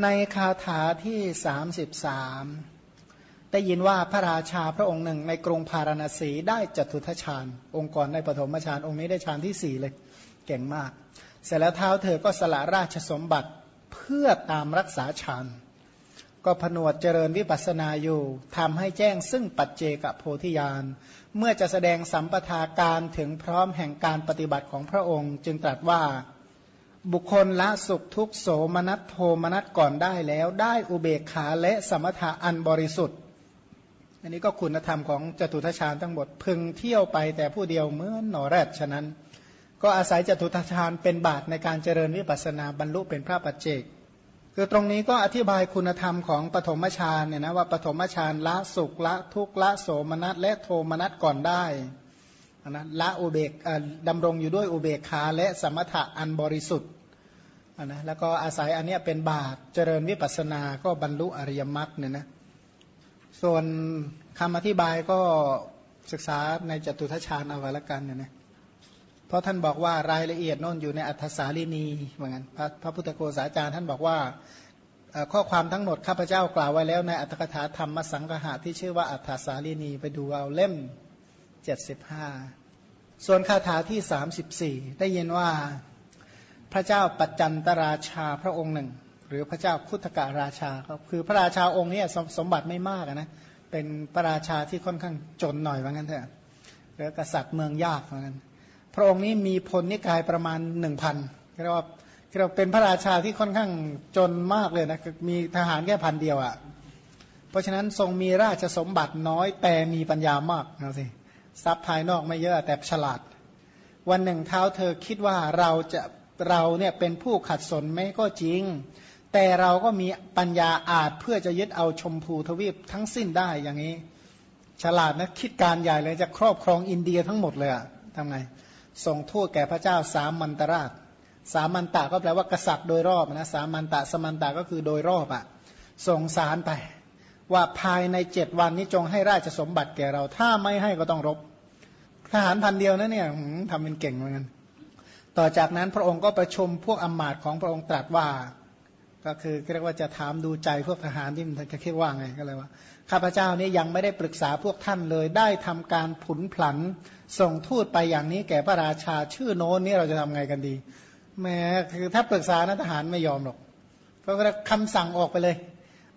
ในคาถาที่สามสิบสามได้ยินว่าพระราชาพระองค์หนึ่ง ในกรุงพาราณสีได้จตุทชาญ องค์กรในปฐมฌานองค์นี้ได้ฌานที่สี่เลยเก่งมาก เสร็จแล้วเท้าเธอก็สละราชสมบัติเพื่อตามรักษาฌานก็ผนวดเจริญวิปัสนาอยู่ทำให้แจ้งซึ่งปัจเจกโพธิญาณ เมื่อจะแสดงสัมปทาการถึงพร้อมแห่งการปฏิบัติของพระองค์ จึงตรัสว่า บุคคลละสุขทุกโสมนัสโทมนัสก่อนได้แล้ว ได้อุเบกขาและสมถะอันบริสุทธิ์ อันนี้ก็คุณธรรมของจตุทชาญทั้งหมดพึงเที่ยวไปแต่ผู้เดียวเหมือนหนอแรดฉะนั้น ก็อาศัยจตุทชาญเป็นบาตในการเจริญวิปัสนาบรรลุเป็นพระปัจเจก คือตรงนี้ก็อธิบายคุณธรรมของปฐมฌานเนี่ยนะว่าปฐมฌานละสุขละทุกละโสมนัสและโทมนัสก่อนได้นะละอุเบกดำรงอยู่ด้วยอุเบกขาและสมถะอันบริสุทธิ์ นะแล้วก็อาศัยอันนี้เป็นบาตเจริญวิปัสสนาก็บรรลุอริยมรรคเนี่ยนะส่วนคำอธิบายก็ศึกษาในจตุทัชฌานเอาไว้ละกันเนี่ยนะเพราะท่านบอกว่ารายละเอียดน่นอยู่ในอัธสาลีนีเหมือนกันพระพระพุทธโฆษาจารย์ท่านบอกว่าข้อความทั้งหมดข้าพเจ้ากล่าวไว้แล้วในอัตถกถาธรรมสังหะที่ชื่อว่าอัธสาลีนีไปดูเอาเล่ม 75 ส่วนคาถาที่ 34 ได้ยินว่า พระเจ้าปัจจันตราชาพระองค์หนึ่ง หรือพระเจ้าพุทธการาชาครับคือพระราชาองค์นี้สสมบัติไม่มากนะเป็นพระราชาที่ค่อนข้างจนหน่อยว่างั้นเถอะหรือกษัตริย์เมืองยากว่างั้น พระองค์นี้มีพลนิกายประมาณหนึ่งพันเรียกว่าเรียกเป็นพระราชาที่ค่อนข้างจนมากเลยนะมีทหารแค่พันเดียวอะ่ะเพราะฉะนั้นทรงมีราชสมบัติน้อยแต่มีปัญญามากนะสิทรัพย์ภายนอกไม่เยอะแต่ฉลาด วันหนึ่งเท้าเธอคิดว่าเราจะ เราเนี่ยเป็นผู้ขัดสนไม่ก็จริง แต่เราก็มีปัญญาอาจเพื่อจะยึดเอาชมพูทวีปทั้งสิ้นได้อย่างนี้ ฉลาดนะคิดการใหญ่เลยจะครอบครองอินเดียทั้งหมดเลยอะทำไงส่งทูตแก่พระเจ้าสามมันตราช สามันตะก็แปลว่ากษัตริย์โดยรอบนะสามันตะสมันตะก็คือโดยรอบอะส่งสารไป ว่าภายในเจ็ดวันนี้จงให้ราชสมบัติแก่เรา ถ้าไม่ให้ก็ต้องรบทหารพันเดียวนะเนี่ยทำเป็นเก่งเหมือนกัน ต่อจากนั้นพระองค์ก็ประชุมพวกอมาตย์ของพระองค์ตรัสว่า ก็คือเรียกว่าจะถามดูใจพวกทหารที่มันจะคิดว่าไงก็เลยว่าข้าพเจ้านี้ยังไม่ได้ปรึกษาพวกท่านเลย ได้ทำการผุนผัน ส่งทูตไปอย่างนี้แก่พระราชาชื่อโน้นนี่เราจะทำไงกันดีแม้คือถ้าปรึกษานะทหารไม่ยอมหรอกเพราะก็คำสั่งออกไปเลย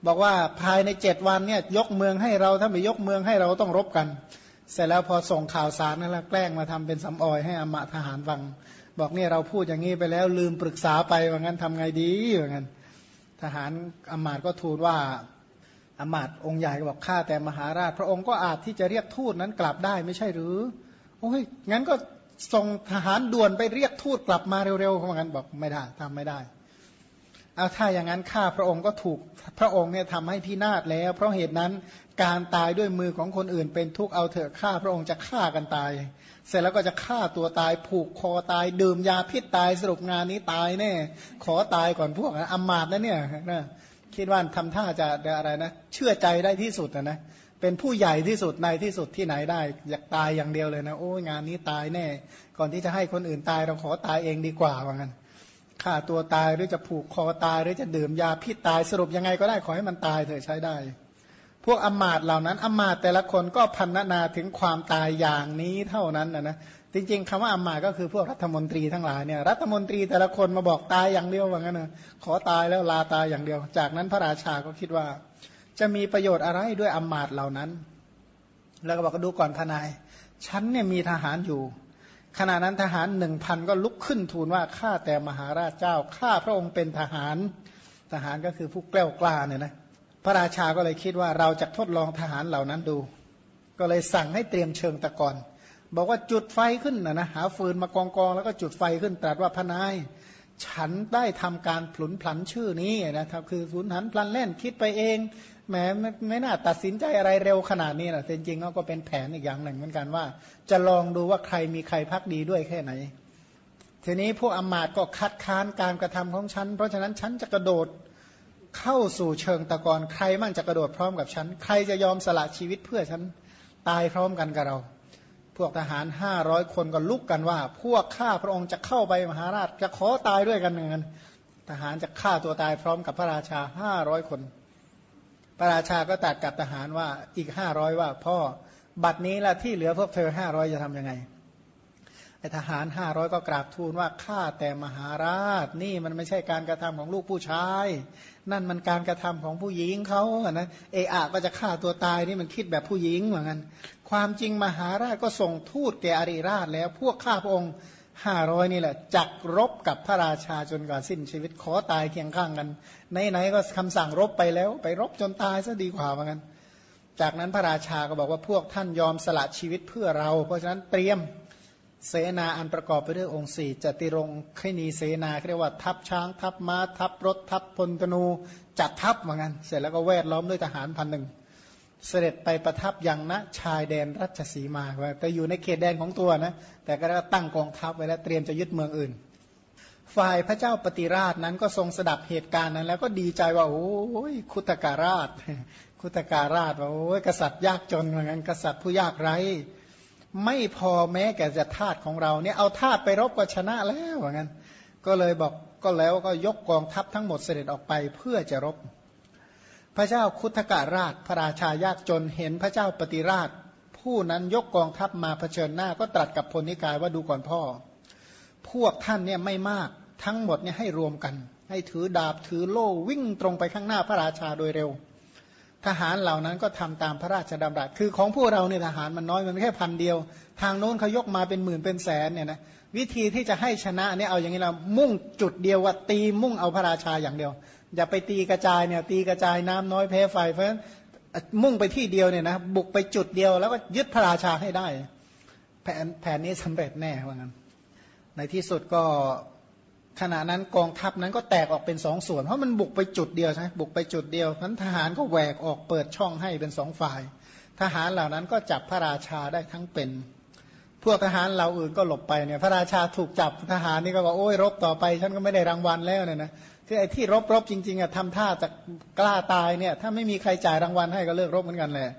บอกว่าภายในเจ็ดวันเนี่ยยกเมืองให้เราถ้าไม่ยกเมืองให้เราต้องรบกัน เสร็จแล้วพอส่งข่าวสารนั่นแหละแกล้งมาทำเป็นสำออยให้อมะทหารฟัง บอกเนี่ยเราพูดอย่างนี้ไปแล้วลืมปรึกษาไปว่างั้นทำไงดีว่างั้น ทหารอมาตก็ทูลว่าอมาตองค์ใหญ่ก็บอกข้าแต่มหาราช พระองค์ก็อาจที่จะเรียกทูตนั้นกลับได้ไม่ใช่หรือ โอ้ยงั้นก็ส่งทหารด่วนไปเรียกทูตกลับมาเร็วๆเขาบอกงั้นบอกไม่ได้ทำไม่ได้ เอาถ้าอย่างนั้นข้าพระองค์ก็ถูกพระองค์เนี่ยทำให้พินาศแล้ว เพราะเหตุนั้นการตายด้วยมือของคนอื่น เป็นทุกข์เอาเถอะข้าพระองค์จะฆ่ากันตาย เสร็จแล้วก็จะฆ่าตัวตายผูกคอตายดื่มยาพิษตายสรุปงานนี้ตายแน่ขอตายก่อนพวกอำมาตย์นะเนี่ยนะคิดว่าทำท่าจะอะไรนะ เชื่อใจได้ที่สุดนะนะเป็นผู้ใหญ่ที่สุดในที่สุดที่ไหนได้ อยากตายอย่างเดียวเลยนะโอ้งานนี้ตายแน่ ก่อนที่จะให้คนอื่นตายเราขอตายเองดีกว่าว่างั้น ฆ่าตัวตายหรือจะผูกคอตายหรือจะดื่มยาพิษตายสรุปยังไงก็ได้ขอให้มันตายเถอะใช้ได้ พวกอมาตเหล่านั้นอมาตแต่ละคนก็พันนาถึงความตายอย่างนี้เท่านั้นนะนะจริงๆคำว่าอมาตก็คือพวกรัฐมนตรีทั้งหลายเนี่ยรัฐมนตรีแต่ละคนมาบอกตายอย่างเดียวว่างั้นนะขอตายแล้วลาตายอย่างเดียว จากนั้นพระราชาก็คิดว่า จะมีประโยชน์อะไรด้วยอมาตเหล่านั้น แล้วก็บอกก็ดูก่อนทนายฉันเนี่ยมีทหารอยู่ ขณะนั้นทหารหนึ่งพันก็ลุกขึ้นทูลว่าข้าแต่มหาราชเจ้าข้าพระองค์เป็นทหาร ทหารก็คือผู้แกล้วกล้าเนี่ยนะพระราชาก็เลยคิดว่าเราจะทดลองทหารเหล่านั้นดู ก็เลยสั่งให้เตรียมเชิงตะกอนบอกว่าจุดไฟขึ้นนะนะหาฟืนมากองกองแล้วก็จุดไฟขึ้นตรัสว่าพนาย ฉันได้ทำการผลุนพลันชื่อนี้นะครับคือสุนหันพลันเล่นคิดไปเอง แหมไม่ไม่น่าตัดสินใจอะไรเร็วขนาดนี้นะจริงๆก็เป็นแผนอีกอย่างหนึ่งเหมือนกันว่า จะลองดูว่าใครมีใครพักดีด้วยแค่ไหน ทีนี้พวกอมาตก็คัดค้านการกระทำของฉัน เพราะฉะนั้นฉันจะกระโดดเข้าสู่เชิงตะกอนใครมั่งจะกระโดดพร้อมกับฉัน ใครจะยอมสละชีวิตเพื่อฉันตายพร้อมกันกับเรา พวกทหารห้าร้อยคนก็ลุกกันว่า พวกข้าพระองค์จะเข้าไปมหาราชจะขอตายด้วยกันเหมือนกันทหารจะฆ่าตัวตายพร้อมกับพระราชาห้าร้อยคน พระราชาก็ตัดกับทหารว่าอีกห้าร้อยว่า พ่อบัดนี้ละที่เหลือพวกเธอห้าร้อยจะทำยังไงไอทหารห้าร้อยก็กราบทูลว่าข้าแต่มหาราช นี่มันไม่ใช่การกระทำของลูกผู้ชาย นั่นมันการกระทำของผู้หญิงเขาอะนะเออะก็จะฆ่าตัวตายนี่มันคิดแบบผู้หญิงเหมือนกันความจริงมหาราชก็ส่งทูตแก่อริราชแล้วพวกข้าพระองค์ ห้าร้อยนี่แหละจักรบกับพระราชาจนกว่าสิ้นชีวิตขอตายเคียงข้างกันไหนๆก็คำสั่งรบไปแล้ว ไปรบจนตายซะดีกว่าเหมือนกันจากนั้นพระราชาก็บอกว่าพวกท่านยอมสละชีวิตเพื่อเรา เพราะฉะนั้นเตรียมเสนาอันประกอบไปด้วยองค์สี่จติรงคณีเสนาเรียกว่าทัพช้างทัพม้าทัพรถทัพพลธนูจัดทัพเหมือนกันเสร็จแล้วก็แวดล้อมด้วยทหารพันหนึ่ง เสด็จไปประทับยังณชายแดนรัชสีมาแต่อยู่ในเขตแดนของตัวนะ แต่ก็ตั้งกองทัพไว้แล้วเตรียมจะยึดเมืองอื่น ฝ่ายพระเจ้าปฏิราชนั้นก็ทรงสดับเหตุการณ์นั้น แล้วก็ดีใจว่าโอ้ยคุตการาช คุตการาชว่าโอ้ยกษัตริย์ยากจนเหมือนกันกษัตริย์ผู้ยากไร้ ไม่พอแม้แก่จะทาสของเราเนี่ยเอาทาสไปรบก็ชนะแล้วเหมือนกันก็เลยบอกก็แล้วก็ยกกองทัพทั้งหมดเสด็จออกไปเพื่อจะรบ พระเจ้าคุตการาช พระราชายากจนเห็นพระเจ้าปฏิราช ผู้นั้นยกกองทัพมาเผชิญหน้าก็ตรัสกับพลนิกายว่าดูก่อนพ่อ พวกท่านเนี่ยไม่มากทั้งหมดเนี่ยให้รวมกัน ให้ถือดาบถือโล่วิ่งตรงไปข้างหน้าพระราชาโดยเร็ว ทหารเหล่านั้นก็ทำตามพระราชดำรัสคือของพวกเราเนี่ยทหารมันน้อยมันแค่พันเดียว ทางโน้นเขายกมาเป็นหมื่นเป็นแสนเนี่ยนะวิธีที่จะให้ชนะเนี่ยเอาอย่างนี้เรามุ่งจุดเดียวว่าตีมุ่งเอาพระราชาอย่างเดียว อย่าไปตีกระจายเนี่ยตีกระจายน้ำน้อยแพ้ไฟเพราะฉะนั้นมุ่งไปที่เดียวเนี่ยนะบุกไปจุดเดียวแล้วก็ยึดพระราชาให้ได้ แผนแผนนี้สำเร็จแน่ว่างั้น ในที่สุดก็ขณะนั้นกองทัพนั้นก็แตกออกเป็นสองส่วน เพราะมันบุกไปจุดเดียวใช่ไหมบุกไปจุดเดียวนั้นทหารก็แหวกออกเปิดช่องให้เป็นสองฝ่าย ทหารเหล่านั้นก็จับพระราชาได้ทั้งเป็น พวกทหารเหล่าอื่นก็หลบไปเนี่ยพระราชาถูกจับทหารนี่ก็บอกโอ้ยรบต่อไป ฉันก็ไม่ได้รางวัลแล้วเนี่ยนะ คือไอ้ที่รบรบจริงๆอะทำท่าจะกล้าตายเนี่ย ถ้าไม่มีใครจ่ายรางวัลให้ก็เลิกรบเหมือนกันแหละ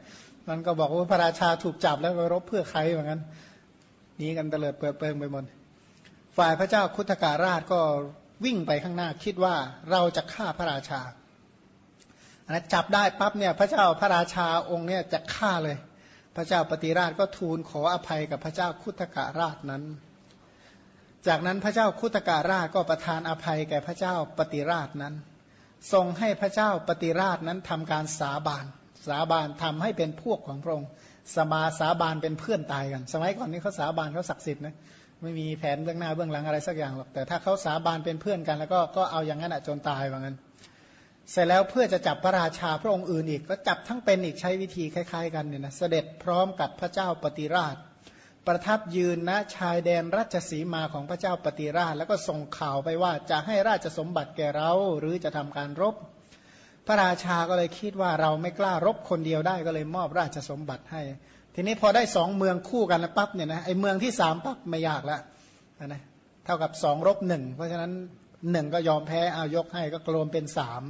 มันก็บอกว่าพระราชาถูกจับแล้วก็รบเพื่อใครเหมือนกันนี้กันเตลิดเปิดเปิงไปหมดฝ่ายพระเจ้าคุตการาชก็วิ่งไปข้างหน้าคิดว่าเราจะฆ่าพระราชานะจับได้ปั๊บเนี่ยพระเจ้าพระราชาองค์เนี่ยจะฆ่าเลย พระเจ้าปฏิราชก็ทูลขออภัยกับพระเจ้าคุตการาชนั้น จากนั้นพระเจ้าคุตการาชก็ประทานอภัยแก่พระเจ้าปฏิราชนั้น ทรงให้พระเจ้าปฏิราชนั้นทำการสาบาน สาบานทำให้เป็นพวกของพระองค์สมาสาบานเป็นเพื่อนตายกัน สมัยก่อนนี้เขาสาบานเขาศักดิ์สิทธิ์นะไม่มีแผนเบื้องหน้าเบื้องหลังอะไรสักอย่างหรอกแต่ถ้าเขาสาบานเป็นเพื่อนกันแล้วก็ก็เอาอย่างนั้นจนตายว่างั้น เสร็จแล้วเพื่อจะจับพระราชาพระองค์อื่นอีก ก็จับทั้งเป็นอีกใช้วิธีคล้าย ๆ กันเนี่ยนะเสด็จพร้อมกับพระเจ้าปฏิราช ประทับยืนณชายแดนราชสีมาของพระเจ้าปฏิราช แล้วก็ส่งข่าวไปว่าจะให้ราชสมบัติแก่เราหรือจะทำการรบ พระราชาก็เลยคิดว่าเราไม่กล้ารบคนเดียวได้ก็เลยมอบราชสมบัติให้ ทีนี้พอได้สองเมืองคู่กันแล้วปั๊บเนี่ยนะไอเมืองที่สามปั๊บไม่ยากแล้วนะเท่ากับสองรบหนึ่งเพราะฉะนั้นหนึ่งก็ยอมแพ้เอายกให้ก็รวมเป็นสาม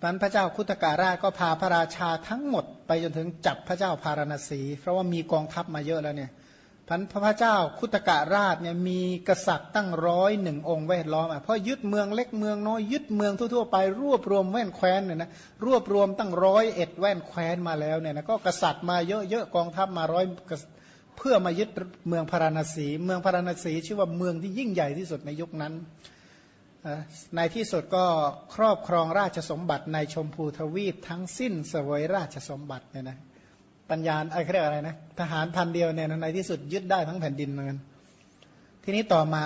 พันพระเจ้าคุตการาก็พาพระราชาทั้งหมด ไปจนถึงจับพระเจ้าพารณสี เพราะว่ามีกองทัพมาเยอะแล้วเนี่ยพันพระเจ้าคุตการาชเนี่ยมีกษัตริย์ตั้งร้อยหนึ่งองค์แวดล้อมอะเพราะยึดเมืองเล็กเมืองน้อยยึดเมืองทั่วๆไปรวบรวมแว่นแคว้นเนี่ยนะรวบรวมตั้งร้อยเอ็ดแว่นแคว้นมาแล้วเนี่ยนะก็กษัตริย์มาเยอะๆกองทัพมาร้อยเพื่อมายึดเมืองพาราณสี เมืองพาราณสีชื่อว่าเมืองที่ยิ่งใหญ่ที่สุดในยุคนั้น ในที่สุดก็ครอบครองราชสมบัติในชมพูทวีปทั้งสิ้นสวยราชสมบัติเนี่ยนะปัญญาอะไรเรียกอะไรนะทหารพันเดียวเนี่ยในที่สุดยึดได้ทั้งแผ่นดินเหมือนกันทีนี้ต่อมา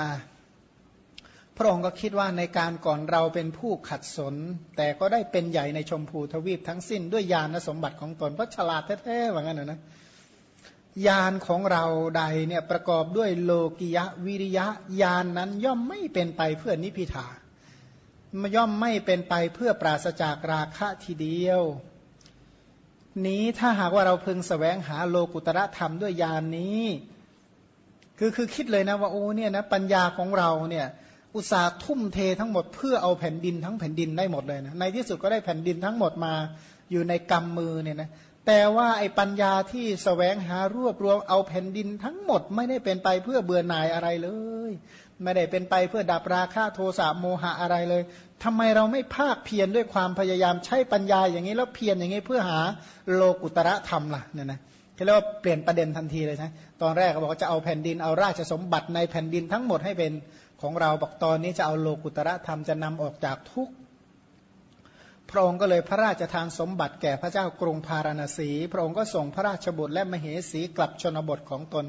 พระองค์ก็คิดว่าในการก่อนเราเป็นผู้ขัดสน แต่ก็ได้เป็นใหญ่ในชมพูทวีปทั้งสิ้นด้วยญาณสมบัติของตนเพราะฉลาดแท้ๆเหมือนกันนะ ยานของเราใดเนี่ยประกอบด้วยโลกิยะวิริยะยานนั้นย่อมไม่เป็นไปเพื่อนิพิทาย่อมไม่เป็นไปเพื่อปราศจากราคะทีเดียว นี้ถ้าหากว่าเราพึงสแสวงหาโลกุตระธรรมด้วยยานนี้ คือคือคิดเลยนะว่าโอ้เนี่ยนะปัญญาของเราเนี่ยอุตสาห์ทุ่มเททั้งหมดเพื่อเอาแผ่นดินทั้งแผ่นดินได้หมดเลยนะในที่สุดก็ได้แผ่นดินทั้งหมดมาอยู่ในกำมือเนี่ยนะ แต่ว่าไอ้ปัญญาที่สแสวงหารวบรวมเอาแผ่นดินทั้งหมดไม่ได้เป็นไปเพื่อเบื่อหน่ายอะไรเลย ไม่ได้เป็นไปเพื่อดับราคะโทสะโมหะอะไรเลยทำไมเราไม่ภาคเพียรด้วยความพยายามใช้ปัญญาอย่างนี้แล้วเพียรอย่างนี้เพื่อหาโลกุตระธรรมล่ะเนี่ยนะเรียกว่าเปลี่ยนประเด็นทันทีเลยใช่ตอนแรกเขาบอกจะเอาแผ่นดินเอาราชสมบัติในแผ่นดินทั้งหมดให้เป็นของเราบอกตอนนี้จะเอาโลกุตระธรรมจะนำออกจากทุก พระองค์ก็เลยพระราชทานสมบัติแก่พระเจ้ากรุงพาราณสี พระองค์ก็ส่งพระราชบุตรและมเหสีกลับชนบทของตน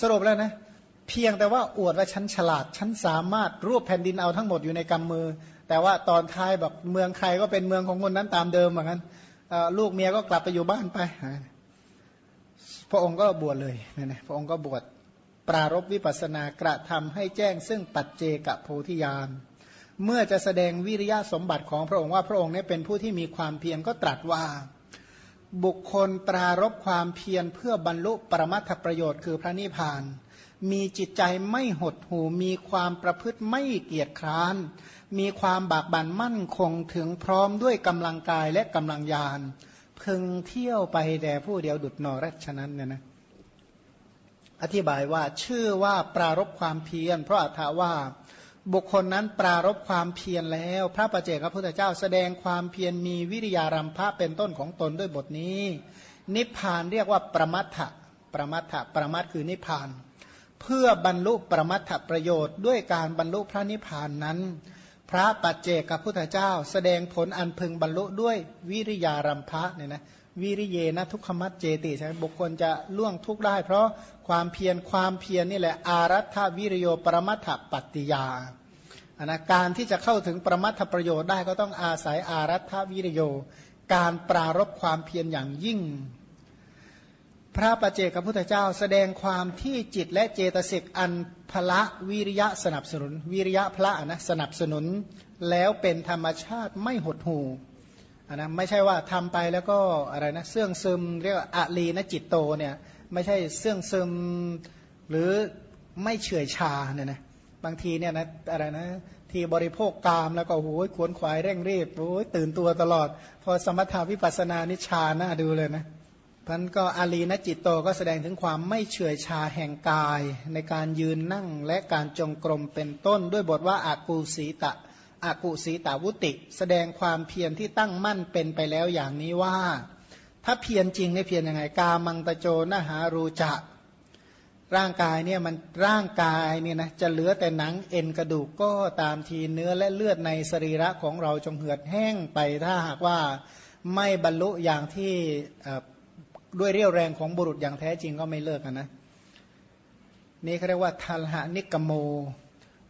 สรุปแล้วนะเพียงแต่ว่าอวดว่าฉันฉลาดฉันสามารถรวบแผ่นดินเอาทั้งหมดอยู่ในกำมือ แต่ว่าตอนท้ายแบบเมืองใครก็เป็นเมืองของคนนั้นตามเดิมเหมือนกันลูกเมียก็กลับไปอยู่บ้านไป พระองค์ก็บวชเลยนี่นะพระองค์ก็บวชปรารบวิปัสสนากระทำให้แจ้งซึ่งปัจเจกโพธิญาณ เมื่อจะแสดงวิริยะสมบัติของพระองค์ว่าพระองค์นี้เป็นผู้ที่มีความเพียรก็ตรัสว่า บุคคลปรารบความเพียรเพื่อบรรลุปรมัตถประโยชน์คือพระนิพพาน มีจิตใจไม่หดหูมีความประพฤติไม่เกียจคร้าน มีความบากบั่นมั่นคงถึงพร้อมด้วยกำลังกายและกำลังยานพึงเที่ยวไปแด่ผู้เดียวดุดนอรัชนั้นเนี่ยนะอธิบายว่าชื่อว่าปรารบความเพียรเพราะอัตว่า บุคคลนั้นปรารบความเพียรแล้ว พระประเจกพระพุทธเจ้าแสดงความเพียรมีวิริยารัมภะเป็นต้นของตนด้วยบทนี้ นิพพานเรียกว่าประมัตถะประมัตถะประมัตคือนิพพาน เพื่อบรรลุประมัตถประโยชน์ ด้วยการบรรลุพระนิพพานนั้น พระปัจเจกพระพุทธเจ้า แสดงผลอันพึงบรรลุด้วยวิริยารัมภะเนี่ยนะวิริเยนะทุกขมัตเจติใช่ไหมบุคคลจะล่วงทุกได้ เพราะความเพียรความเพียรนี่แหละอารัฐวิริโยปรมัตถปัตติยา อันนะการที่จะเข้าถึงประมัตถประโยชน์ได้ก็ต้องอาศัยอารัฐวิริโย การปรารบความเพียรอย่างยิ่ง พระประเจกับพุทธเจ้าแสดงความที่จิตและเจตสิกอันพละวิริยะสนับสนุน วิริยะพระนะสนับสนุนแล้วเป็นธรรมชาติไม่หดหูอันนะไม่ใช่ว่าทำไปแล้วก็อะไรนะเสื่องซึมเรียกว่าอะลีนะจิตโตเนี่ยไม่ใช่เสื่องซึมหรือไม่เฉื่อยชาเนี่ยนะ บางทีเนี่ยนะอะไรนะที่บริโภคกามแล้วก็โอ้ยขวนขวายเร่งรีบโอ้ยตื่นตัวตลอด พอสมถาวิปัสนานิชาน้าดูเลยนะพันก็อาลีนจิตโตก็แสดงถึงความไม่เฉื่อยชาแห่งกาย ในการยืนนั่งและการจงกรมเป็นต้น ด้วยบทว่าอากูสีตะอากุสีตาวุติ แสดงความเพียรที่ตั้งมั่นเป็นไปแล้วอย่างนี้ว่า ถ้าเพียรจริงเนี่ยเพียรยังไงกามังตะโจนหารูจะ ร่างกายเนี่ยมันร่างกายเนี่ยนะจะเหลือแต่หนังเอ็นกระดูกก็ตามทีเนื้อและเลือดในสรีระของเราจงเหือดแห้งไปถ้าหากว่าไม่บรรลุอย่างที่ด้วยเรี่ยวแรงของบุรุษอย่างแท้จริงก็ไม่เลิกนะนี่เขาเรียกว่าทัลหานิกโม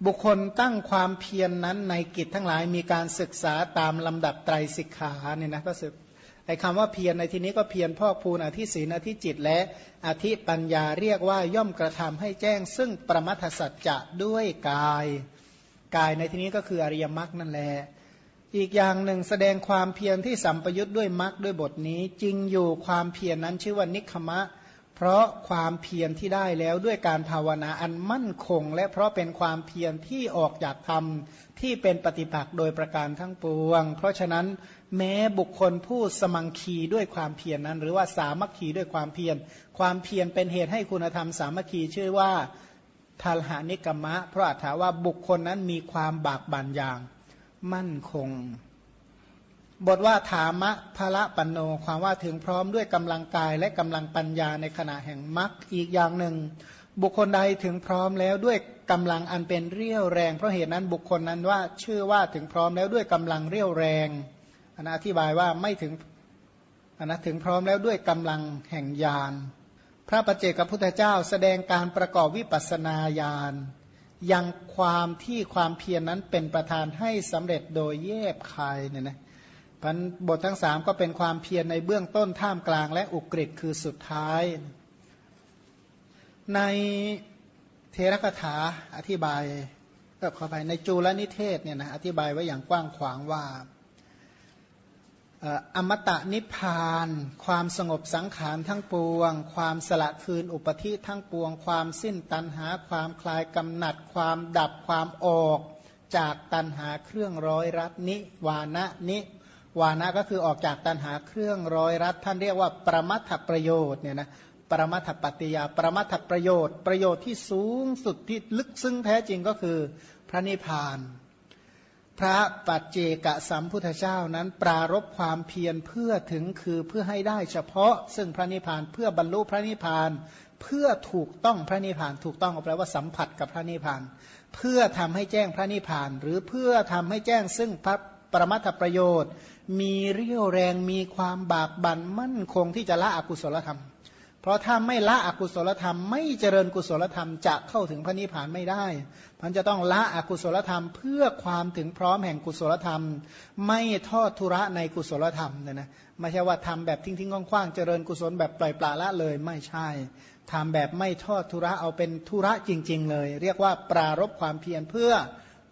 บุคคลตั้งความเพียรนนั้นในกิจทั้งหลายมีการศึกษาตามลำดับไตรสิกขาเนี่ยนะก็สึก ไอ้คำว่าเพียรในที่นี้ก็เพียรพอกพูนอธิศีนอธิจิต และอธิปัญญาเรียกว่าย่อมกระทำให้แจ้ง ซึ่งประมัทสัจจะด้วยกาย กายในที่นี้ก็คืออริยมรรคนั่นแหละอีกอย่างหนึ่งแสดงความเพียรที่สัมปยุทธ์ด้วยมรรคด้วยบทนี้จริงอยู่ความเพียรนนั้นชื่อว่านิคมะ เพราะความเพียรที่ได้แล้วด้วยการภาวนาอันมั่นคง และเพราะเป็นความเพียรที่ออกจากธรรมที่เป็นปฏิปักษ์โดยประการทั้งปวง เพราะฉะนั้น แม้บุคคลผู้สมังคีด้วยความเพียรนนั้น หรือว่าสามัคคีด้วยความเพียร ความเพียรเป็นเหตุให้คุณธรรมสามัคคีชื่อว่าทัลหานิกมะ เพราะอาถาว่าบุคคลนั้นมีความบากบั่นอย่าง มั่นคง บทว่าถามะพระปันโนความว่าถึงพร้อมด้วยกำลังกายและกำลังปัญญาในขณะแห่งมรรคอีกอย่างหนึ่ง บุคคลใดถึงพร้อมแล้วด้วยกำลังอันเป็นเรี่ยวแรง เพราะเหตุนั้นบุคคลนั้นว่าชื่อว่าถึงพร้อมแล้วด้วยกำลังเรี่ยวแรง อนอธิบายว่าไม่ถึงอันนะถึงพร้อมแล้วด้วยกำลังแห่งญาณพระประเจกับพุทธเจ้าแสดงการประกอบวิปัสนาญาณยังความที่ความเพียรนนั้นเป็นประธานให้สำเร็จโดยแยบคายเนี่ยนะพันบททั้งสามก็เป็นความเพียรในเบื้องต้นท่ามกลางและอุกฤษคือสุดท้าย ในเทระคถาอธิบายก็ขอไปในจูลนิเทศเนี่ยนะอธิบายไว้อย่างกว้างขวางว่า อมตะนิพพาน ความสงบสังขารทั้งปวง ความสละคืนอุปธิทั้งปวง ความสิ้นตันหา ความคลายกำหนัด ความดับความออก จากตันหาเครื่องร้อยรัดนิวานะนิวานะก็คือออกจากตันหาเครื่องร้อยรัดท่านเรียกว่าประมัถประโยชน์เนี่ยนะปรมัถปฏิยาปรมัถประโยชน์ ประโยชน์ที่สูงสุดที่ลึกซึ้งแท้จริงก็คือพระนิพพาน พระปัจเจกสัมพุทธเจ้านั้นปรารบความเพียรเพื่อถึงคือเพื่อให้ได้เฉพาะ ซึ่งพระนิพพานเพื่อบรรลุพระนิพพานเพื่อถูกต้องพระนิพพานถูกต้องแปลว่าสัมผัสกับพระนิพพาน เพื่อทำให้แจ้งพระนิพพาน หรือเพื่อทำให้แจ้งซึ่งพระปรมัตถประโยชน์ มีเรี่ยวแรงมีความบากบั่นมั่นคงที่จะละอกุศลธรรม ราะถ้าไม่ละอกุศลธรรม ไม่เจริญกุศลธรรมจะเข้าถึงพระนิพพานไม่ได้มันจะต้องละอกุศลธรรม เพื่อความถึงพร้อมแห่งกุศลธรรม ไม่ทอดทุระในกุศลธรรมเนี่ยนะไม่ใช่ว่าทำแบบทิ้งๆคว้างๆเจริญกุศลแบบปล่อยปละละเลยไม่ใช่ทำแบบไม่ทอดทุระเอาเป็นทุระจริง ๆ เลย เรียกว่าปรารบความเพียรเพื่อ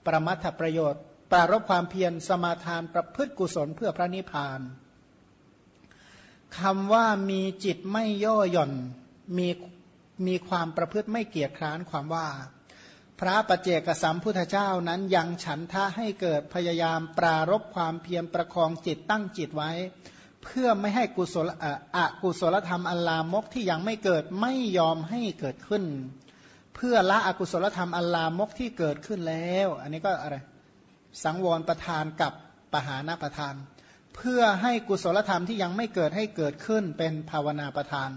ประมัตถประโยชน์ ปรารบความเพียรสมาทานประพฤติกุศลเพื่อพระนิพพาน คำว่ามีจิตไม่ย่อหย่อนมีมีความประพฤติไม่เกียจคร้านความว่า พระประเจกสัมพุทธเจ้านั้นยังฉันทะให้เกิดพยายามปรารบความเพียรประคองจิตตั้งจิตไว้ เพื่อไม่ให้กุศลอะกุศลธรรมอัลลามกที่ยังไม่เกิดไม่ยอมให้เกิดขึ้น เพื่อละอกุศลธรรมอัลลามกที่เกิดขึ้นแล้ว อันนี้ก็อะไรสังวรประธานกับปหานประธาน เพื่อให้กุศลธรรมที่ยังไม่เกิดให้เกิดขึ้นเป็นภาวนาประทาน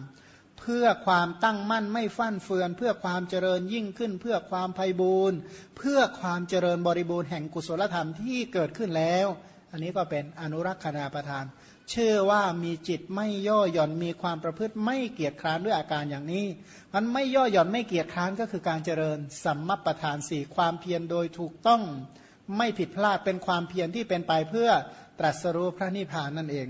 เพื่อความตั้งมั่นไม่ฟั่นเฟือน เพื่อความเจริญยิ่งขึ้น เพื่อความไพ่บูรณ์ เพื่อความเจริญบริบูรณ์แห่งกุศลธรรมที่เกิดขึ้นแล้ว อันนี้ก็เป็นอนุรักษณาประทาน เชื่อว่ามีจิตไม่ย่อหย่อนมีความประพฤติไม่เกียจคร้านด้วยอาการอย่างนี้ มันไม่ย่อหย่อนไม่เกียจคร้านก็คือการเจริญสัมมประธานสี่ความเพียรโดยถูกต้อง ไม่ผิดพลาดเป็นความเพียรที่เป็นไปเพื่อตรัสรู้พระนิพพานนั่นเอง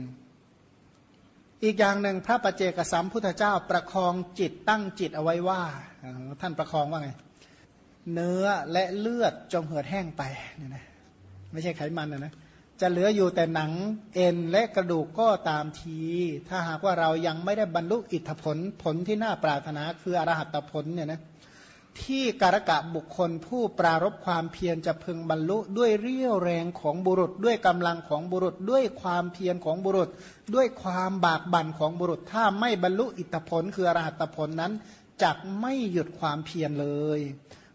อีกอย่างหนึ่งพระประเจกสัมพุทธเจ้าประคองจิตตั้งจิตเอาไว้ว่า ท่านประคองว่าไง เนื้อและเลือดจงเหือดแห้งไปเนี่ยนะไม่ใช่ไขมันนะนะจะเหลืออยู่แต่หนังเอ็นและกระดูกก็ตามที ถ้าหากว่าเรายังไม่ได้บรรลุอิทธผลผลที่น่าปรารถนาคืออรหัตผลเนี่ยนะ ที่การกะบุคคลผู้ปรารบความเพียรจะพึงบรรลุด้วยเรี่ยวแรงของบุรุษ ด้วยกำลังของบุรุษ ด้วยความเพียรของบุรุษ ด้วยความบากบั่นของบุรุษ ถ้าไม่บรรลุอิทธิผลคืออรหัตผลนั้นจักไม่หยุดความเพียรเลย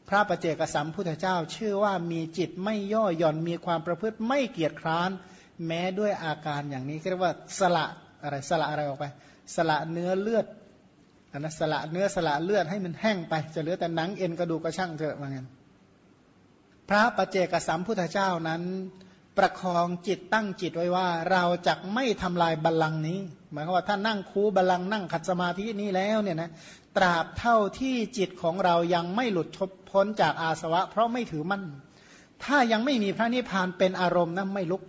พระประเจกสัมพุทธเจ้าชื่อว่ามีจิตไม่ย่อหย่อนมีความประพฤติไม่เกียจคร้าน แม้ด้วยอาการอย่างนี้เรียกว่าสละอะไรสละอะไรออกไป สละเนื้อเลือด นนั้นสละเนื้อสละเลือดให้มันแห้งไปจะเหลือแต่หนังเอ็นกระดูกกระช่างเถอะว่างั้นพระปเจกสัมพุทธเจ้านั้น ประคองจิตตั้งจิตไว้ว่า เราจะไม่ทำลายบัลลังก์นี้ หมายความว่าถ้านั่งคูบัลลังก์นั่งขัดสมาธินี้แล้วเนี่ยนะตราบเท่าที่จิตของเรายังไม่หลุดพ้นจากอาสวะ เพราะไม่ถือมั่น ถ้ายังไม่มีพระนิพพานเป็นอารมณ์นั้นไม่ลุก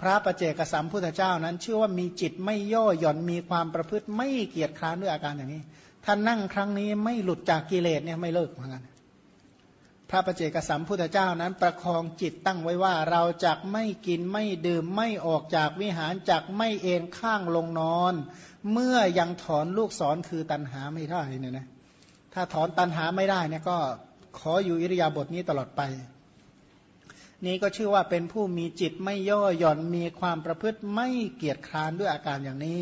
พระประเจกสัมพุทธเจ้านั้น ชื่อว่ามีจิตไม่ย่อหย่อนมีความประพฤติไม่เกียจคร้านด้วยอาการอย่างนี้ท่านนั่งครั้งนี้ไม่หลุดจากกิเลสเนี่ยไม่เลิกเหมือนกันพระประเจกสัมพุทธเจ้านั้นประคองจิตตั้งไว้ว่าเราจะไม่กินไม่ดื่มไม่ออกจากวิหารจากไม่เอนข้างลงนอน เมื่อยังถอนลูกศรคือตันหาไม่ได้เนี่ยนะถ้าถอนตันหาไม่ได้เนี่ยก็ขออยู่อิริยาบถนี้ตลอดไป นี้ก็ชื่อว่าเป็นผู้มีจิตไม่ย่อหย่อนมีความประพฤติไม่เกียจคร้านด้วยอาการอย่างนี้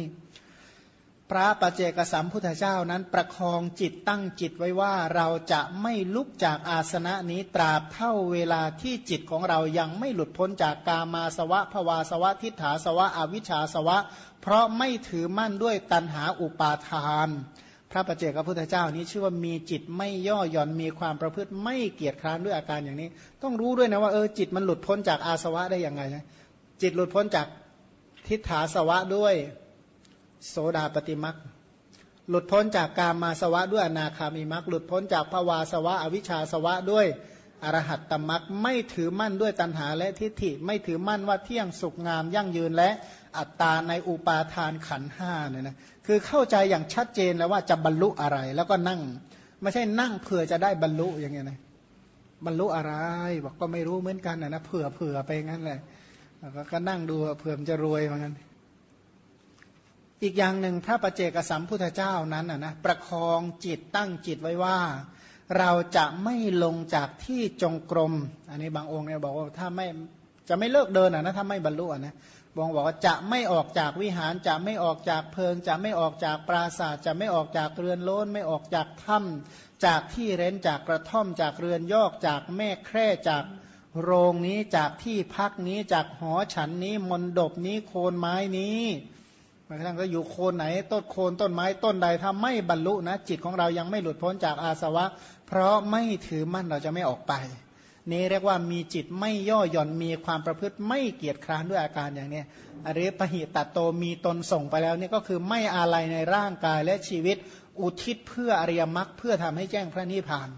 พระปเจกสัมพุทธเจ้านั้นประคองจิตตั้งจิตไว้ว่าเราจะไม่ลุกจากอาสนะนี้ตราบเท่าเวลาที่จิตของเรายังไม่หลุดพ้นจากกามาสวะภวาสวะทิฏฐาสวะอวิชชาสวะ เพราะไม่ถือมั่นด้วยตันหาอุปาทาน ระประเจกพระพุทธเจ้านี้ชื่อว่ามีจิตไม่ย่อหย่อนมีความประพฤติไม่เกียจคร้านด้วยอาการอย่างนี้ ต้องรู้ด้วยนะว่าเออจิตมันหลุดพ้นจากอาสวะได้ยังไงนะจิตหลุดพ้นจากทิฏฐาสวะด้วยโสดาปฏิมักหลุดพ้นจากกามาสวะด้วยอนาคามีมักหลุดพ้นจากภวาสวะอวิชชาสวะด้วย อรหัตตมักไม่ถือมั่นด้วยตัณหาและทิฏฐิไม่ถือมั่นว่าเที่ยงสุขงามยั่งยืนและอัตตาในอุปาทานขันห้าเนี่ยนะคือเข้าใจอย่างชัดเจนแล้วว่าจะบรรลุอะไรแล้วก็นั่ง ไม่ใช่นั่งเผื่อจะได้บรรลุอย่างเงี้ยนะบรรลุอะไรบอกก็ไม่รู้เหมือนกันนะนะเผื่อเผื่อไปงั้นแหละก็นั่งดูเผื่อจะรวยเหมือนกันอีกอย่างหนึ่งพระประเจกสัมพุทธเจ้านั้นนะประคองจิตตั้งจิตไว้ว่า เราจะไม่ลงจากที่จงกรม อันนี้บางองค์เนี่ยบอกว่าถ้าไม่จะไม่เลิกเดินอะนะถ้าไม่บรรลุอะนะบองบอกว่าจะไม่ออกจากวิหารจะไม่ออกจากเพิง จะไม่ออกจากปราศาสตร์จะไม่ออกจากเรือนโล้น ไม่ออกจากถ้ำจากที่เร้นจากกระท่อมจากเรือนยอกจากแม่แคร่จากโรงนี้จากที่พักนี้จากหอฉันนี้มนดบนี้โคนไม้นี้บางครั้งก็อยู่โคนไหนต้นโคนต้นไม้ต้นใดถ้าไม่บรรลุนะจิตของเรายังไม่หลุดพ้นจากอาสวะ เพราะไม่ถือมั่นเราจะไม่ออกไป นี้เรียกว่ามีจิตไม่ย่อหย่อนมีความประพฤติไม่เกียจคร้านด้วยอาการอย่างนี้อริปหิตัดโตมีตนส่งไปแล้วนี่ก็คือไม่อาลัยในร่างกายและชีวิตอุทิศเพื่ออริยมรรคเพื่อทำให้แจ้งพระนิพพาน